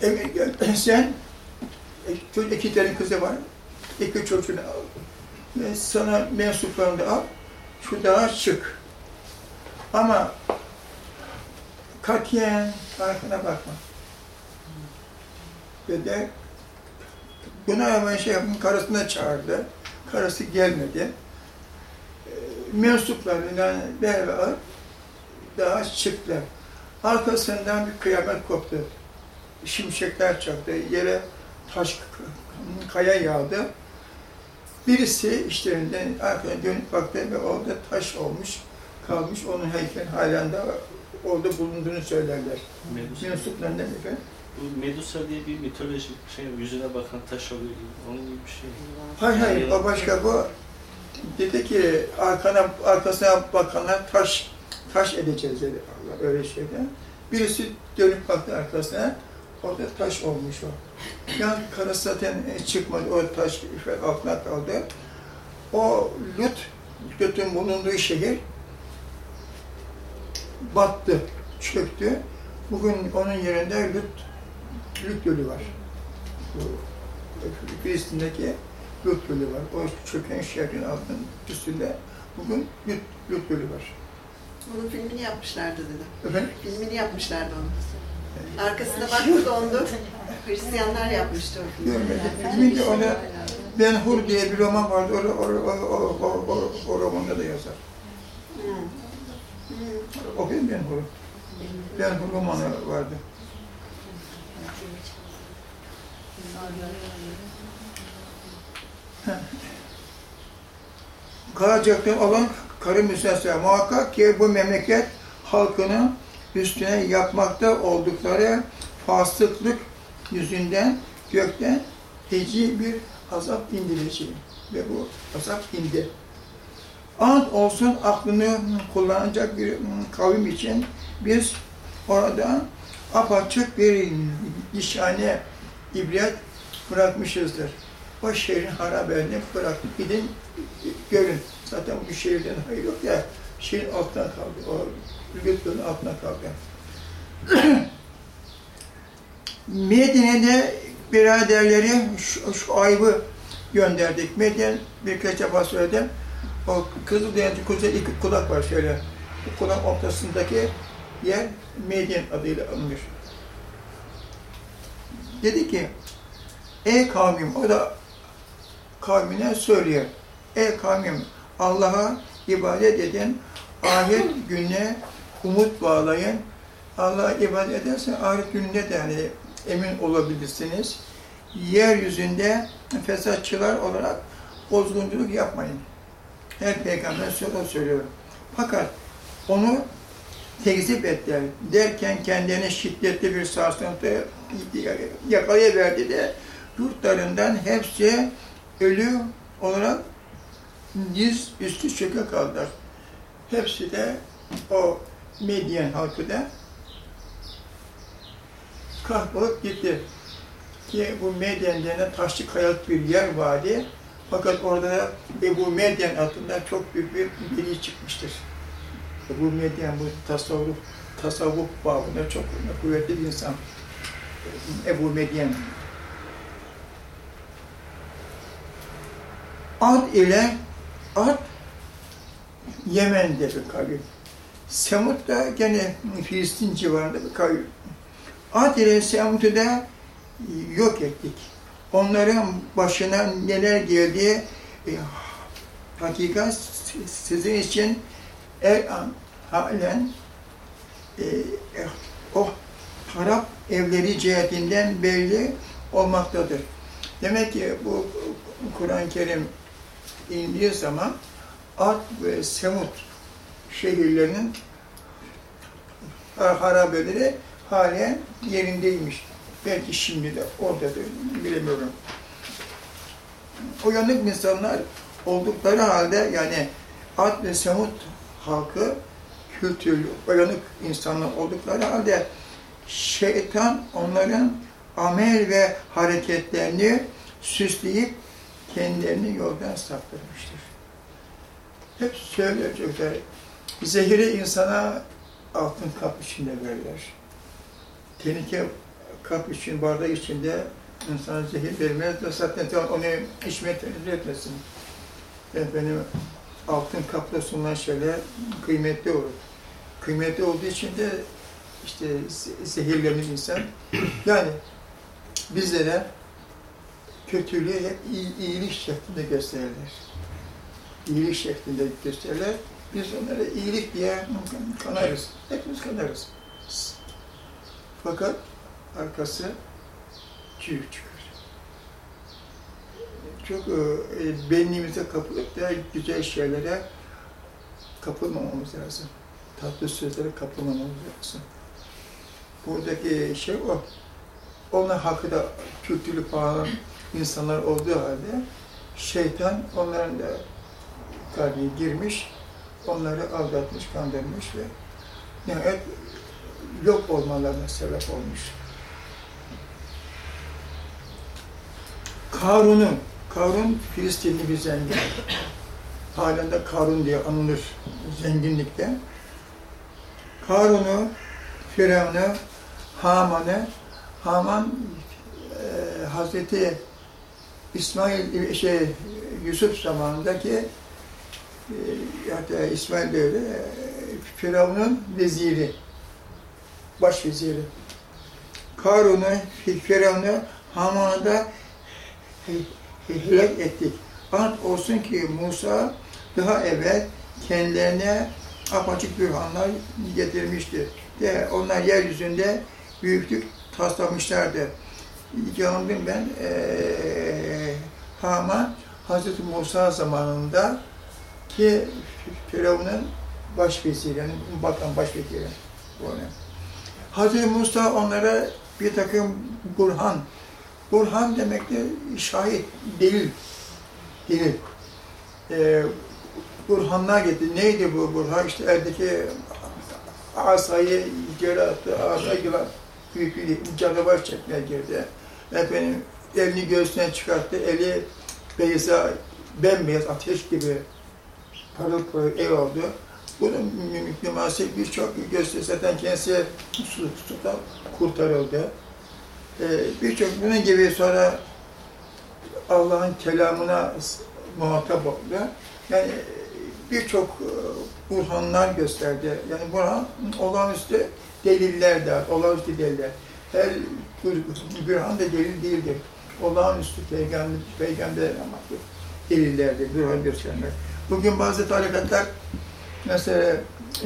Gel, sen e, çocuk iki tane kızı var. İki çocuğunu al. Ve sana mensuplarını da al. Şu dağa çık. Ama katiyen arkana bakma. Ve de buna hemen şey yapın, karısına çağırdı. Karısı gelmedi. E, mensuplarıyla beraber daha çıktılar. Arkasından bir kıyamet koptu. Şimşekler çaktı, yere taş, kaya yağdı. Birisi işlerinden arkaya dönüp baktı ve orada taş olmuş, kalmış. Onun heykel halen de orada bulunduğunu söylerler. Mensuplarından efendim. Medusa diye bir mitolojik şey, yüzüne bakan taş oluyor gibi. Onun gibi bir şey. Hayır hayır, o başka bu. Dedi ki arkana, arkasına bakanlar taş, taş edeceğiz dedi Allah öyle şeyden. Birisi dönüp baktı arkasına, orada taş olmuş o. Yani karısı zaten çıkmadı, o taş altına kaldı. O Lut, Lut'un bulunduğu şehir battı, çöktü. Bugün onun yerinde Lut, Lut Gölü var. Filistin'deki Lut Gölü var. O çöken şehrin altının üstünde bugün Lut, Lut Gölü var. Onun filmini yapmışlardı dedi. Efendim? Filmini yapmışlardı onun. Arkasına baktı dondu. Hristiyanlar yapmıştı. Görmedim. Filminde ona Ben Hur diye bir roman vardı. O, o, o, o, o, o, o romanda da yazar. Hı. Okuyun Ben Hur'u. Ben Hur romanı vardı. kalacakları olan karı müstesna. Muhakkak ki bu memleket halkının üstüne yapmakta oldukları fasıklık yüzünden gökten feci bir azap indirecek. Ve bu azap indi. Ant olsun aklını kullanacak bir kavim için biz orada apaçık bir nişane, ibret bırakmışızdır. O şehrin harabelerini bırakıp gidin görün. Zaten bu şehirden hayır yok ya, şehrin altına kaldı. O lütfun altına kaldı. Medine'de biraderleri şu, şu ayıbı gönderdik. Medine birkaç defa söyledim. O Kızıldeniz'in kuzey iki kulak var şöyle. Bu kulak ortasındaki yer Medine adıyla anılır. Dedi ki, ey kavmim, o da kavmine söylüyor. Ey kavmim, Allah'a ibadet edin, ahiret gününe umut bağlayın. Allah'a ibadet edersen ahiret gününde de yani emin olabilirsiniz. Yeryüzünde fesatçılar olarak bozgunculuk yapmayın. Her peygamber söyle söylüyor. Fakat onu tekzip ettiler. Derken kendini şiddetli bir sarsıntı yakalayıverdi de yurtlarından hepsi ölü olarak diz üstü çöke kaldılar. Hepsi de o Medyen halkı da kahrolup gitti. Ki bu Medyen denen taşlı kayalık bir yer vardı. Fakat orada da Ebu Medyen adında çok büyük bir biri çıkmıştır. Ebu Medyen bu tasavvuf, tasavvuf babında çok kuvvetli bir insan. Ebu Medyen. Ad ile Ad Yemen'de bir kavim. Semut da gene Filistin civarında bir kavim. Ad ile Semut'u da yok ettik. Onların başına neler geldi, e, hakikat sizin için el an halen e, e, o harap evleri cihetinden belli olmaktadır. Demek ki bu Kur'an-ı Kerim indiği zaman Ad ve Semut şehirlerinin harabeleri halen yerindeymiş. Belki şimdi de oradadır, bilemiyorum. Uyanık insanlar oldukları halde yani Ad ve Semut halkı kültürlü, uyanık insanlar oldukları halde şeytan onların amel ve hareketlerini süsleyip kendilerini yoldan saptırmıştır. Hep söyler çocuklar, zehiri insana altın kap içinde verirler. Tenike kap için, bardak içinde insan zehir vermez de zaten onu içmeye tenezzül etmesin. Efendim, altın kapla sunulan şeyler kıymetli olur. Kıymetli olduğu için de işte ze- zehirlenir insan. Yani bizlere kötülüğü hep iyi- iyilik şeklinde gösterirler. İyilik şeklinde gösterirler. Biz onlara iyilik diye kanarız. Hepimiz kanarız. Fakat arkası çürük çıkar. Çok e, benliğimize kapılıp da güzel şeylere kapılmamamız lazım. Tatlı sözlere kapılmamamız lazım. Buradaki şey o. Onlar hakkı da kültürlü falan insanlar olduğu halde şeytan onların da kalbine girmiş, onları aldatmış, kandırmış ve nihayet yok olmalarına sebep olmuş. Karun'un, Karun Filistinli bir zengin. Halen de Karun diye anılır zenginlikte. Karun'u, Firavun'u, Haman'ı, Haman e, Hazreti İsmail şey Yusuf zamanındaki hatta İsmail de öyle e, Firavun'un veziri, baş veziri. Karun'u, Firavun'u, Haman'ı da helak ettik. Ant olsun ki Musa daha evvel kendilerine apaçık bürhanlar getirmişti. De onlar yeryüzünde büyüklük taslamışlardı. Yanıldım ben, ee, Haman, Hazreti Musa zamanında ki Firavun'un baş veziri, yani bakan baş veziri. bu ne. Hazreti Musa onlara bir takım burhan, burhan demek de şahit, delil, delil. Ee, burhanlar getirdi. Neydi bu burhan? İşte eldeki asayı geri attı, asayı yılan büyük bir canavar çekmeye girdi. Efendim elini göğsüne çıkarttı, eli beyza, bembeyaz ateş gibi parıl ev oldu. Bunun mümkünması birçok gösteri zaten kendisi sudan kurtarıldı. Ee, birçok bunun gibi sonra Allah'ın kelamına muhatap oldu. Yani birçok e, burhanlar gösterdi. Yani burhan olağanüstü deliller de, olağanüstü deliller. Her bur- burhan da delil değildir. Olağanüstü peygamber, peygamber amaçlı delillerdir, burhan gösterenler. Bugün bazı tarikatlar mesela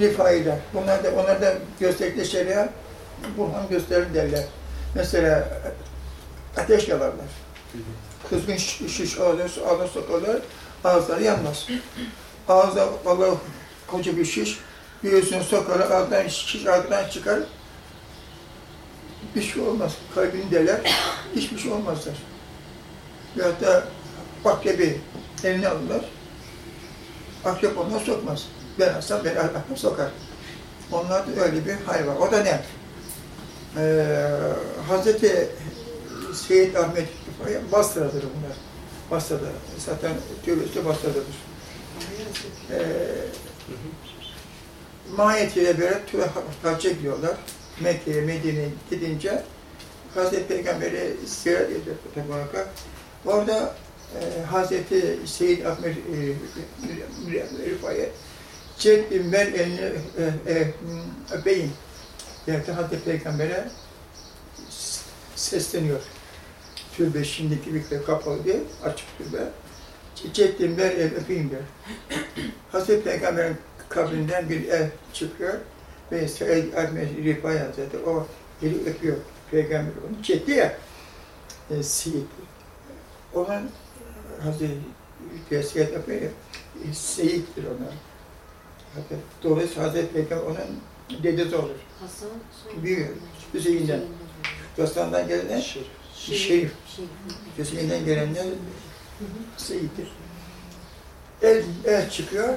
rifailer, bunlar da, onlar da gösterdikleri şeriat burhan gösterir derler. Mesela ateş yalarlar. Kızgın şiş, şiş ağzına, ağzına sokarlar, ağızları yanmaz. Ağızda Allah koca bir şiş, göğsüne sokarlar, ağzından şiş ağzından çıkar. Bir şey olmaz. Kalbini deler, hiçbir şey olmazlar. Veyahut da akrebi eline alırlar, akrep ondan sokmaz. Ben alsam beni akrep sokar. Onlar da öyle bir hayvan. O da ne? Ee, Hazreti Seyyid Ahmet Basra'dır bunlar. Basra'da. Zaten türlüsü Basra'dadır. Ee, mahiyetiyle böyle hacca gidiyorlar. Mekke'ye, Medine'ye gidince Hazreti Peygamber'i ziyaret ediyor. Orada e, Hazreti Seyyid Ahmet e, Rıfai Çek bin ben elini e, e. Yani Hazreti Peygamber'e sesleniyor. Türbe şimdiki bir kapalı değil, açık türbe. Çektim ver el öpeyim diyor. Hazreti Peygamber'in kabrinden bir el çıkıyor ve Seyyid Ahmet Rifai Hazretleri o eli öpüyor. Peygamber onu çekti ya, e, Seyyid. Onun Hazreti Ahmet e, Seyyid'dir onlar. Hatta Dolayısıyla Hazreti Peygamber onun dedesi olur. Hasan Büyüyor. Hüseyin'den. Hastaneden gelen Şerif. Şerif. Hüseyin'den gelenler Seyit'tir. El, el çıkıyor,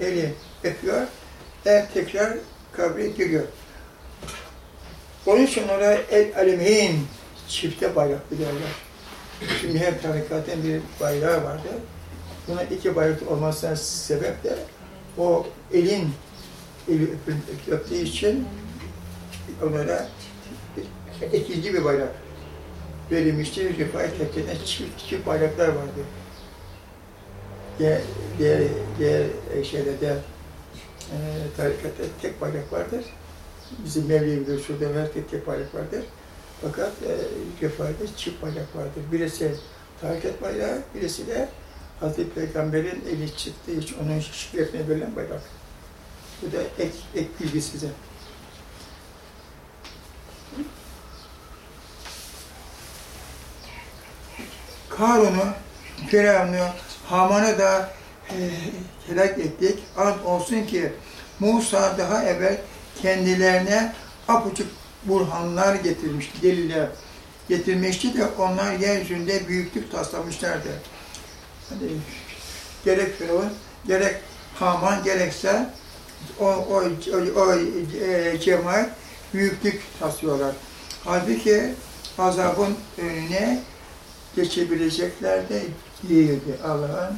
eli öpüyor, el tekrar kabre giriyor. Onun için oraya el alemin çifte bayraklı derler. Şimdi her tarikatın bir bayrağı vardı. Buna iki bayrak olmasına sebep de o elin eli öptüğü için onlara ikinci bir bayrak verilmişti. Rifai Tekke'den çift, çift bayraklar vardı. Diğer, diğer, diğer şeylerde e, tarikatta tek bayrak vardır. Bizim Mevlevi'de şurada herkes tek bayrak vardır. Fakat e, Rifai'de çift bayrak vardır. Birisi tarikat bayrağı, birisi de Hazreti Peygamber'in eli çıktığı için onun şifresine verilen bayrak. Bu da ek, ek bilgi size. Karun'u, Firavun'u, Haman'ı da e, helak ettik. Ant olsun ki Musa daha evvel kendilerine apaçık burhanlar getirmişti, deliller getirmişti de onlar yeryüzünde büyüklük taslamışlardı. Hani gerek Firavun, gerek Haman, gerekse o, o, o, o e, cemaat büyüklük taslıyorlar. Halbuki azabın önüne geçebilecekler de değildi. Allah'ın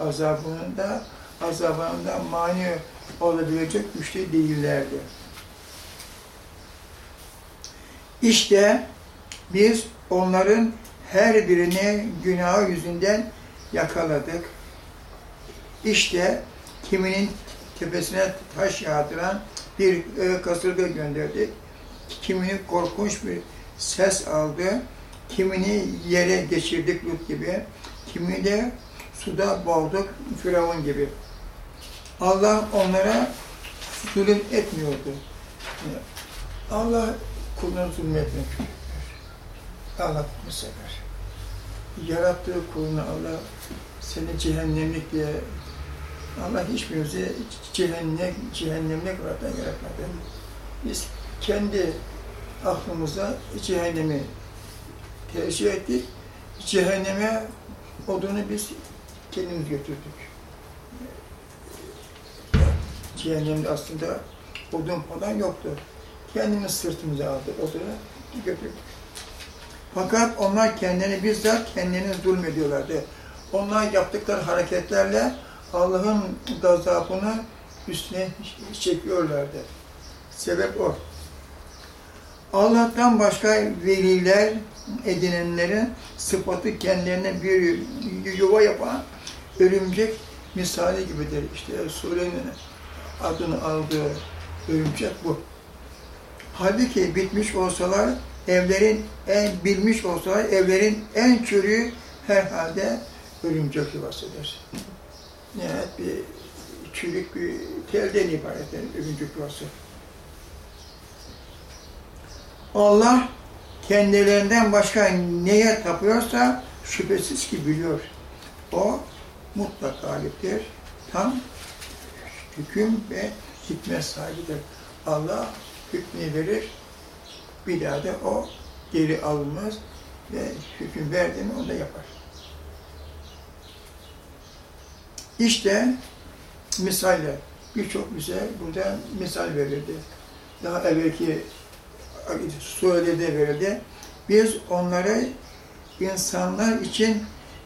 azabının da azabında mani olabilecek güçlü değillerdi. İşte biz onların her birini günah yüzünden yakaladık. İşte kiminin tepesine taş yağdıran bir e, kasırga gönderdik. Kimini korkunç bir ses aldı. Kimini yere geçirdik Lut gibi. Kimi de suda boğduk Firavun gibi. Allah onlara zulüm etmiyordu. Allah kuluna zulmetmek. Allah bunu sever. Yarattığı kulunu Allah seni cehennemlik diye Allah hiçbirimizi cehennem, cehennemlik olarak yaratmadı. Biz kendi aklımıza cehennemi tercih ettik. Cehenneme odunu biz kendimiz götürdük. Cehennemde aslında odun falan yoktu. Kendimiz sırtımıza aldık odunu götürdük. Fakat onlar kendini bizzat kendini zulmediyorlardı. Onlar yaptıkları hareketlerle Allah'ın gazabını üstüne çekiyorlardı. Sebep o. Allah'tan başka veliler edinenlerin sıfatı kendilerine bir yuva yapan örümcek misali gibidir. İşte surenin adını aldığı örümcek bu. Halbuki bitmiş olsalar, evlerin en bilmiş olsalar, evlerin en çürüğü herhalde örümcek yuvasıdır. Nihayet bir çürük bir telden ibaret örümcek yuvası. Allah kendilerinden başka neye tapıyorsa şüphesiz ki biliyor. O mutlak galiptir. Tam hüküm ve hikmet sahibidir. Allah hükmü verir, bir daha da o geri alınmaz ve hüküm verdiğini o da yapar. İşte misaller, birçok bize burada misal verildi. Daha evvelki surede de verildi. Biz onları insanlar için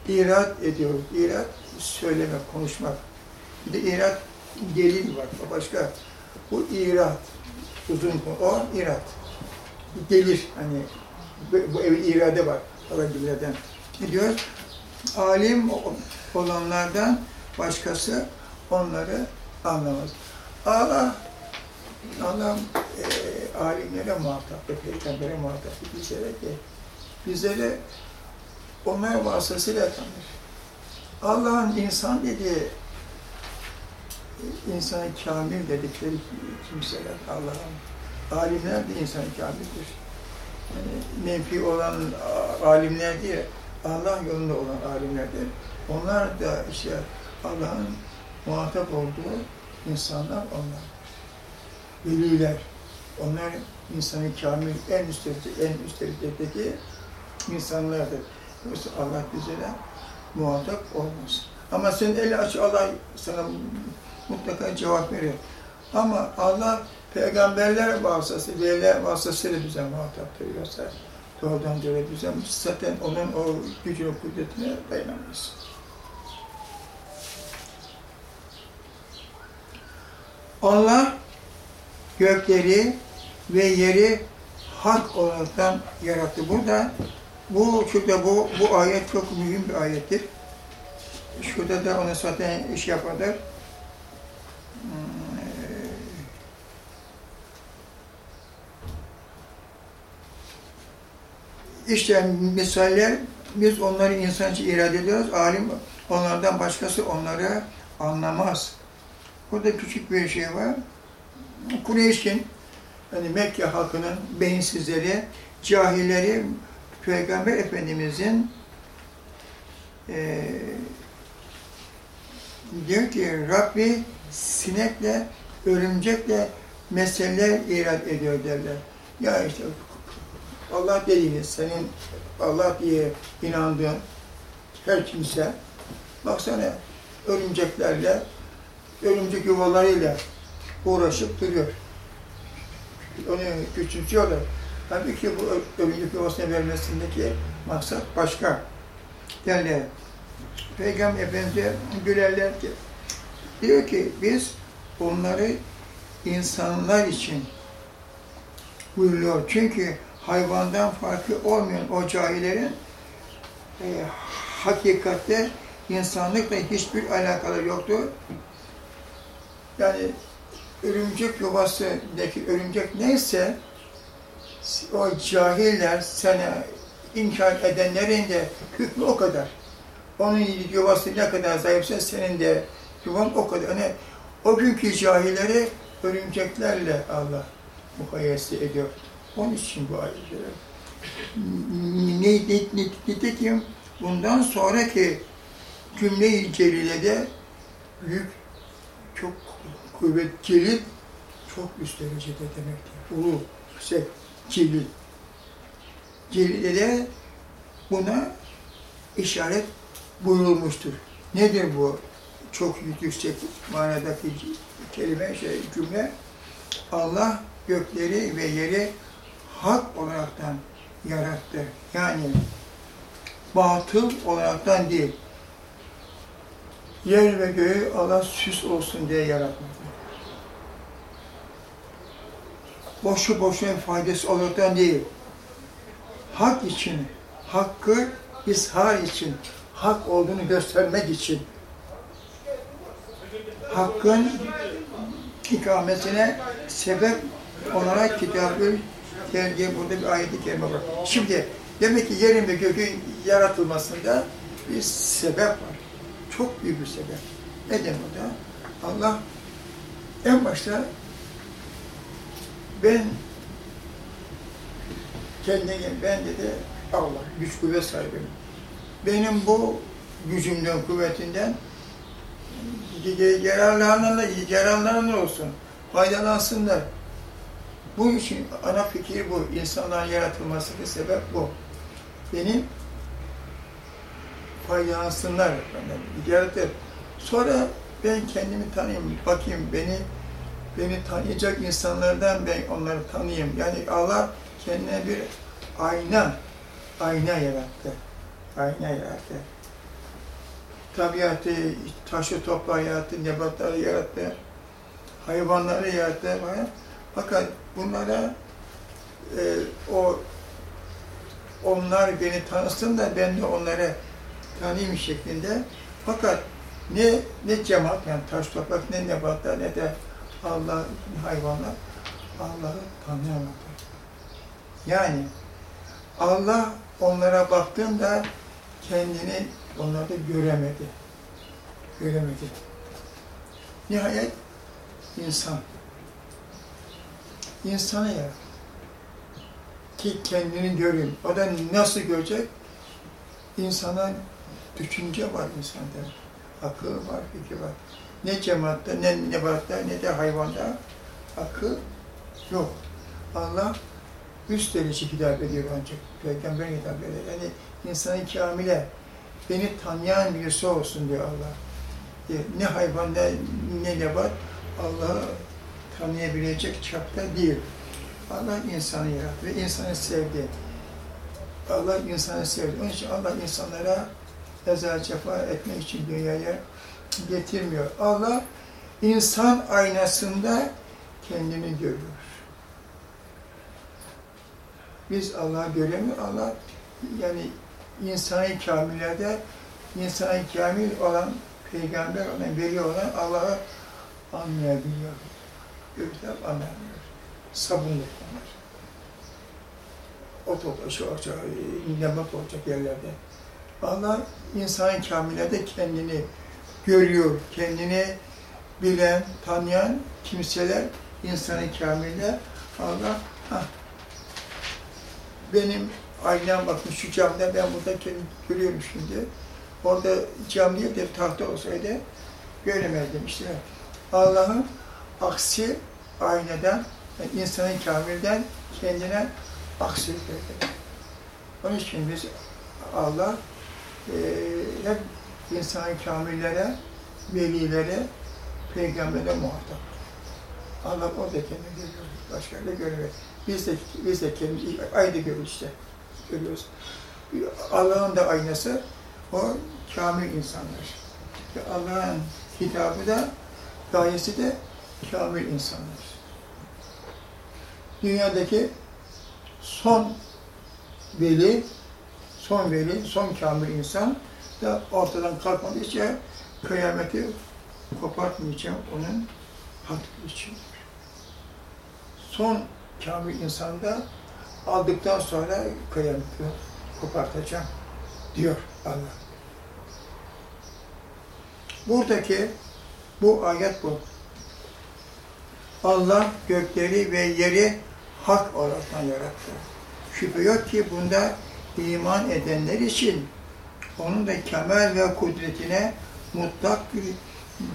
irat ediyoruz. İrat, söylemek, konuşmak. Bir de irat delil var. Başka. Bu irat. Uzun konu. O irat. Gelir. Hani bu, bu evi irade var. Falan gibilerden. Diyor? Alim olanlardan başkası onları anlamaz. Allah Allah e, alimlere muhatap ve peygambere muhatap bizlere ki bizleri onlar vasıtasıyla tanır. Allah'ın insan dediği insanı kamil dedikleri kimseler Allah'ın alimler de insanı kamildir. Yani menfi olan alimler diye Allah yolunda olan alimlerdir. Onlar da işte Allah'ın muhatap olduğu insanlar onlar. Veliler. Onlar insanı kamil en üst en üst derecedeki insanlardır. Yoksa Allah bizlere muhatap olmaz. Ama sen eli aç Allah sana mutlaka cevap veriyor. Ama Allah peygamberler vasıtası, veliler vasıtasıyla bize muhataptır. Yoksa doğrudan doğru bize zaten onun o gücüne, kudretine dayanamayız. Allah gökleri ve yeri hak olaraktan yarattı. Burada bu şurada bu bu ayet çok mühim bir ayettir. Şurada da onu zaten iş yaparlar. İşte misaller, biz onları insancı irade ediyoruz. Alim onlardan başkası onları anlamaz. Burada küçük bir şey var. Kureyş'in, hani Mekke halkının beyinsizleri, cahilleri, Peygamber Efendimizin eee diyor ki Rabbi sinekle, örümcekle meseleler irat ediyor derler. Ya işte Allah dediğiniz, senin Allah diye inandığın her kimse, baksana örümceklerle, örümcek yuvalarıyla uğraşıp duruyor. Onu küçültüyorlar. Tabii ki bu örümcek yuvasına vermesindeki maksat başka. Yani Peygamber Efendimiz'e gülerler ki, diyor ki biz onları insanlar için buyuruyor. Çünkü hayvandan farkı olmayan o cahillerin e, hakikatte insanlıkla hiçbir alakaları yoktur. Yani örümcek yuvasındaki örümcek neyse o cahiller sana inkar edenlerin de hükmü o kadar. Onun yuvası ne kadar zayıfsa senin de yuvan o kadar. Yani o günkü cahilleri örümceklerle Allah mukayyese ediyor. Onun için bu ne, ne, nitekim bundan sonraki cümle-i celilede büyük, çok kuvvet, celil, çok üst derecede demektir. Ulu, yüksek, celil. Celil'de de buna işaret buyurulmuştur. Nedir bu çok yüksek manadaki kelime, şey, cümle? Allah gökleri ve yeri hak olaraktan yarattı. Yani batıl olaraktan değil. Yer ve göğü Allah süs olsun diye yaratmadı. Boşu boşuna faydası olaraktan değil. Hak için, hakkı ishar için, hak olduğunu göstermek için, hakkın ikametine sebep olarak kitabı tercih burada bir ayet-i kerime var. Şimdi demek ki yerin ve gökün yaratılmasında bir sebep var. Çok büyük bir sebep. Neden o da? Allah en başta ben kendine ben dedi Allah güç kuvvet sahibim. Benim bu gücümden, kuvvetinden yararlananlar, yararlananlar olsun, faydalansınlar. Bu için ana fikir bu. İnsanların yaratılmasının sebep bu. Benim faydalansınlar benden, yaratır. Sonra ben kendimi tanıyayım, bakayım beni beni tanıyacak insanlardan ben onları tanıyayım. Yani Allah kendine bir ayna, ayna yarattı. Ayna yarattı. Tabiatı, taşı toprağı yarattı, nebatları yarattı, hayvanları yarattı. Fakat bunlara e, o onlar beni tanısın da ben de onları tanıyayım şeklinde. Fakat ne ne cemaat yani taş toprak ne nebatlar ne de Allah hayvanlar Allah'ı tanıyamadı. Yani Allah onlara baktığında kendini onlarda göremedi. Göremedi. Nihayet insan. İnsanı ya. Ki kendini görün. O da nasıl görecek? İnsana düşünce var insanda. Akıl var, fikir var. Ne cemaatta, ne nebatta, ne de hayvanda akıl yok. Allah üst derece hitap ediyor ancak. Peygamber hitap ediyor. Yani insanın kamile, beni tanıyan birisi olsun diyor Allah. Ne hayvan, ne, ne nebat, Allah'ı tanıyabilecek çapta değil. Allah insanı yarattı ve insanı sevdi. Allah insanı sevdi. Onun için Allah insanlara eza cefa etmek için dünyaya getirmiyor. Allah insan aynasında kendini görüyor. Biz Allah'ı göremiyor. Allah yani insani kamillerde insani kamil olan peygamber olan, veli olan Allah'ı anlayabiliyor. Gözler anlayamıyor. Sabunluk onlar. Ot olacak, olacak, nebat olacak yerlerde. Allah insan kamillerde kendini görüyor, kendini bilen, tanıyan kimseler, insanı kamiller, Allah, ah, benim aynam bakın şu camda ben burada kendimi görüyorum şimdi. Orada cam değil de tahta olsaydı göremezdim işte. Allah'ın aksi aynadan, yani insanın kamilden kendine aksi verdi. Onun için biz Allah e, hep insan kamillere, velilere, peygambere muhatap. Allah o da kendini görüyor. Başka da görüyor. Biz de, biz de kendimizi aynı görüyoruz işte. Görüyoruz. Allah'ın da aynası o kamil insanlar. Allah'ın hitabı da, gayesi de kamil insanlar. Dünyadaki son veli, son veli, son kamil insan da ortadan kalkmadıkça kıyameti kopartmayacağım onun hatırı için. Son kamil insanda aldıktan sonra kıyameti kopartacağım diyor Allah. Buradaki bu ayet bu. Allah gökleri ve yeri hak olarak yarattı. Şüphe yok ki bunda iman edenler için onun da kemal ve kudretine mutlak bir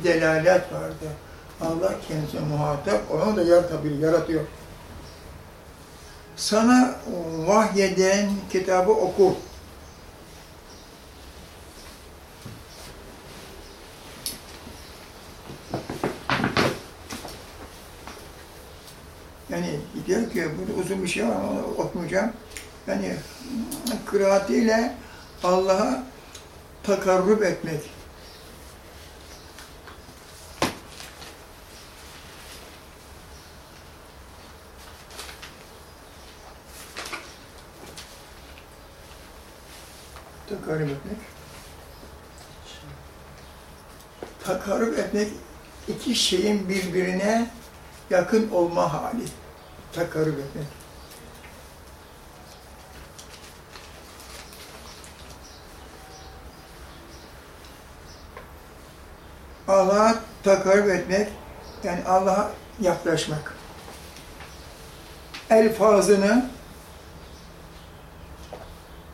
delalet vardı. Allah kendisine muhatap, onu da yaratabilir, yaratıyor. Sana vahyeden kitabı oku. Yani diyor ki, burada uzun bir şey var onu okumayacağım. Yani kıraatiyle Allah'a takarrub etmek. Takarrub etmek. Takarrub etmek iki şeyin birbirine yakın olma hali. Takarrub etmek. Allah'a etmek, yani Allah'a yaklaşmak. Elfazını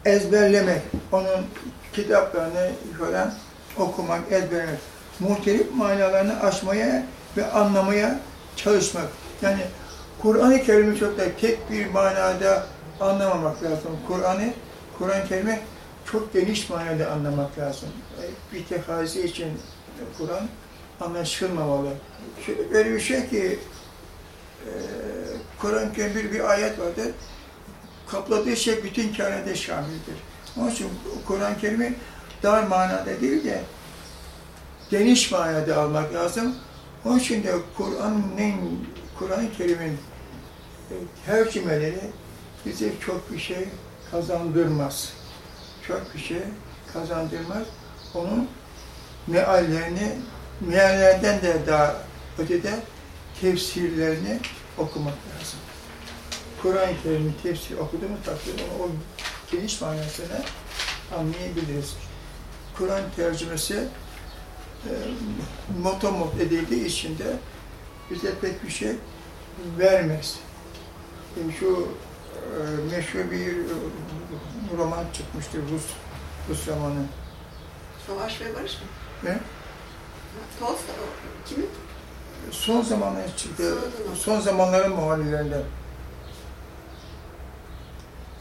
ezberlemek, onun kitaplarını falan okumak, ezberlemek, muhtelif manalarını aşmaya ve anlamaya çalışmak. Yani Kur'an-ı Kerim'i çok da tek bir manada anlamamak lazım. Kur'an'ı, Kur'an-ı Kerim'i çok geniş manada anlamak lazım. Bir tehazi için Kur'an anlaşılmamalı. Öyle bir şey ki e, Kur'an-ı Kerim'de bir ayet vardır. Kapladığı şey bütün kainata şamildir. Onun için Kur'an-ı Kerim'i dar manada değil de geniş manada almak lazım. Onun için de Kur'an'ın Kur'an-ı Kerim'in e, tercümeleri bize çok bir şey kazandırmaz. Çok bir şey kazandırmaz. Onun meallerini, meallerden de daha ötede tefsirlerini okumak lazım. Kur'an-ı Kerim'in tefsir okuduğumuz takdirde o geniş manasını anlayabiliriz. Kur'an tercümesi e, motomot edildiği için de bize pek bir şey vermez. E, şu e, meşhur bir roman çıkmıştır Rus, Rus romanı. Savaş ve Barış mı? Ne? Kimin? Son zamanlar çıktı, Son son zamanların muhaliflerinden.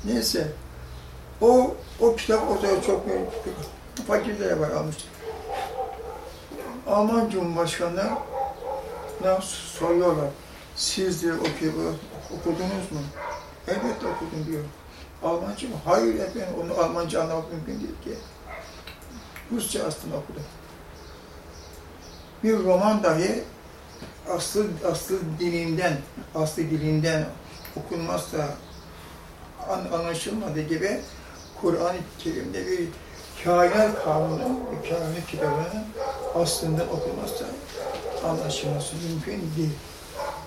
Neyse, o, o kitap orada çok fakirlere var almıştı. Alman Cumhurbaşkanı'na soruyorlar, siz de oku- okudunuz mu? Evet okudum diyor. Almanca mı? Hayır efendim, onu Almanca anlamak mümkün değil ki. Rusça aslında okudum. Bir roman dahi aslı, aslı dilinden, aslı dilinden okunmazsa an- anlaşılmadığı gibi Kur'an-ı Kerim'de bir kainat kanunu, bir kainat kitabının aslında okunmazsa anlaşılması mümkün değil.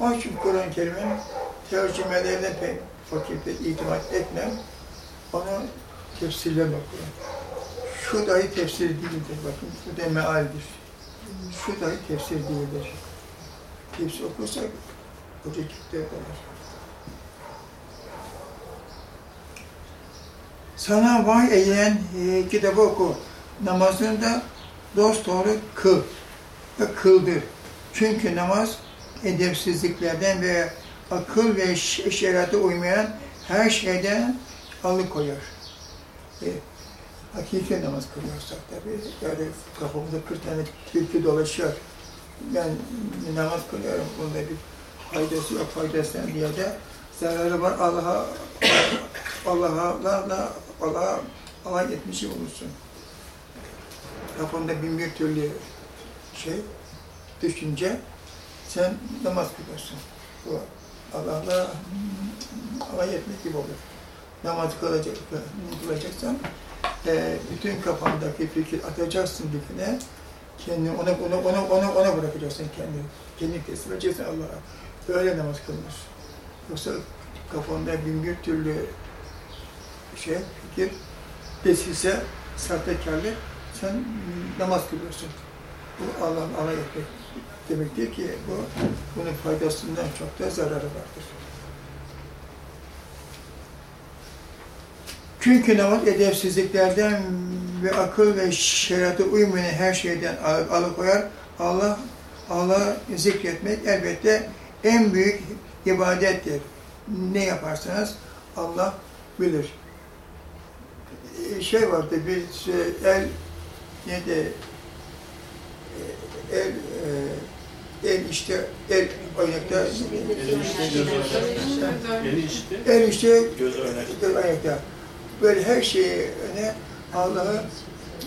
Onun için Kur'an-ı Kerim'in tercümelerine pek fakirde itimat etmem. Onu tefsirlerle okuyorum. Şu dahi tefsir değildir. Bakın bu da mealdir. Şu dahi tefsir değildir. Tefsir okursak koca kitap olur. Sana vahiy edilen e, kitabı oku. Namazını da dost doğru kıl. Ve kıldır. Çünkü namaz edepsizliklerden ve akıl ve şeriata uymayan her şeyden alıkoyar. E, hakiki namaz kılıyorsak tabii, yani kafamızda 40 tane tilki dolaşıyor. Ben namaz kılıyorum, bunda bir faydası yok, faydasından diye de zararı var. Allah'a Allah'a Allah'a alay etmişi olursun. Kafanda bin bir türlü şey, düşünce, sen namaz kılıyorsun. Bu Allah'la alay etmek gibi olur. Namaz kılacak, kılacaksan e, bütün kafandaki fikir atacaksın dikine, kendini ona, ona, ona, ona, ona bırakacaksın kendini. Kendini teslim edeceksin Allah'a. Öyle namaz kılınır. Yoksa kafanda bin bir türlü şey, fikir, desise, sahtekarlık, sen namaz kılıyorsun. Bu Allah'ın alay etmek demek değil ki bu, bunun faydasından çok da zararı vardır. Çünkü namaz edepsizliklerden ve akıl ve şeriata uymayan her şeyden al- alıkoyar. Allah Allah zikretmek elbette en büyük ibadettir. Ne yaparsanız Allah bilir. Ee, Şey vardı bir şey, el ne de el e, el işte el işte el işte göz oynakta. Böyle her şeyi öne Allah'ı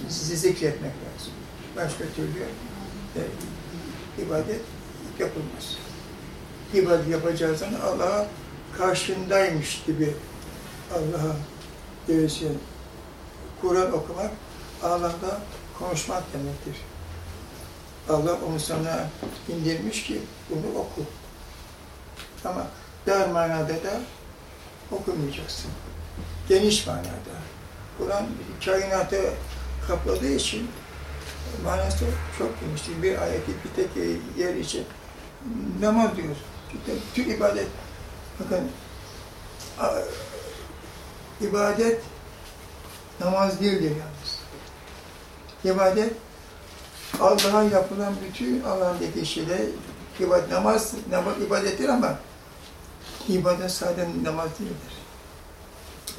zikretmek lazım. Başka türlü e, ibadet yapılmaz. İbadet yapacağız zaman Allah'a karşındaymış gibi Allah'a değilsin. Kur'an okumak Allah'la konuşmak demektir. Allah onu sana indirmiş ki bunu oku. Ama dar manada da okumayacaksın. Geniş manada. Kur'an kainatı kapladığı için manası çok geniştir. Bir ayeti bir tek yer için namaz diyor. Tüm ibadet. Bakın ibadet namaz değildir yalnız. İbadet Allah'a yapılan bütün alandaki şeyler ibadet, namaz, namaz ibadettir ama ibadet sadece namaz değildir.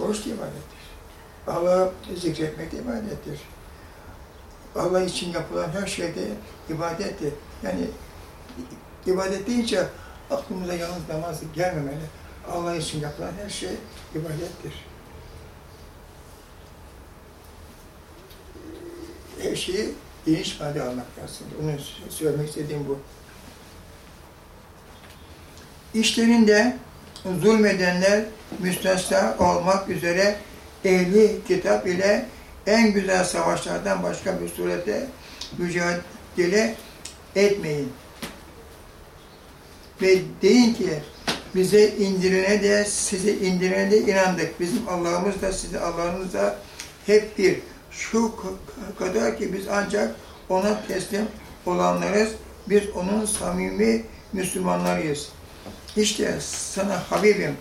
Oruç da ibadettir. Allah'ı zikretmek de ibadettir. Allah için yapılan her şey de ibadettir. Yani ibadet deyince aklımıza yalnız namaz gelmemeli. Allah için yapılan her şey ibadettir. Her şeyi geniş ifade almak lazım. Onu söylemek istediğim bu. İşlerinde zulmedenler müstesna olmak üzere ehli kitap ile en güzel savaşlardan başka bir surette mücadele etmeyin. Ve deyin ki bize indirene de size indirene de inandık. Bizim Allah'ımız da sizin Allah'ınız da hep bir. Şu kadar ki biz ancak ona teslim olanlarız. Biz onun samimi Müslümanlarıyız. İşte sana Habibim.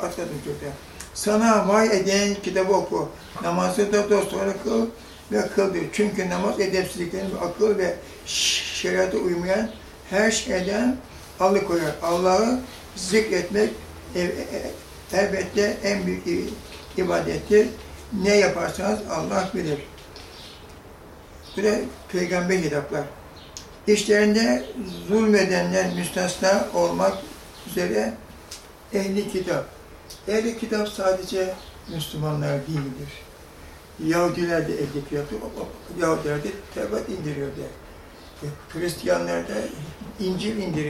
Atladım şurada. Sana vay eden kitabı oku. Namazı da dosdoğru kıl ve kıldır. Çünkü namaz edepsizliklerin akıl ve şeriata uymayan her şeyden alıkoyar. Allah'ı zikretmek e- e- elbette en büyük ibadettir. Ne yaparsanız Allah bilir. Bu da peygamber hitaplar. İşlerinde zulmedenler müstesna olmak üzere ehli kitap. Ehli kitap sadece Müslümanlar değildir. Yahudiler de ehli kitap. Yahudiler de Tevrat indiriyordu. Hristiyanlar da İncil indiriyor.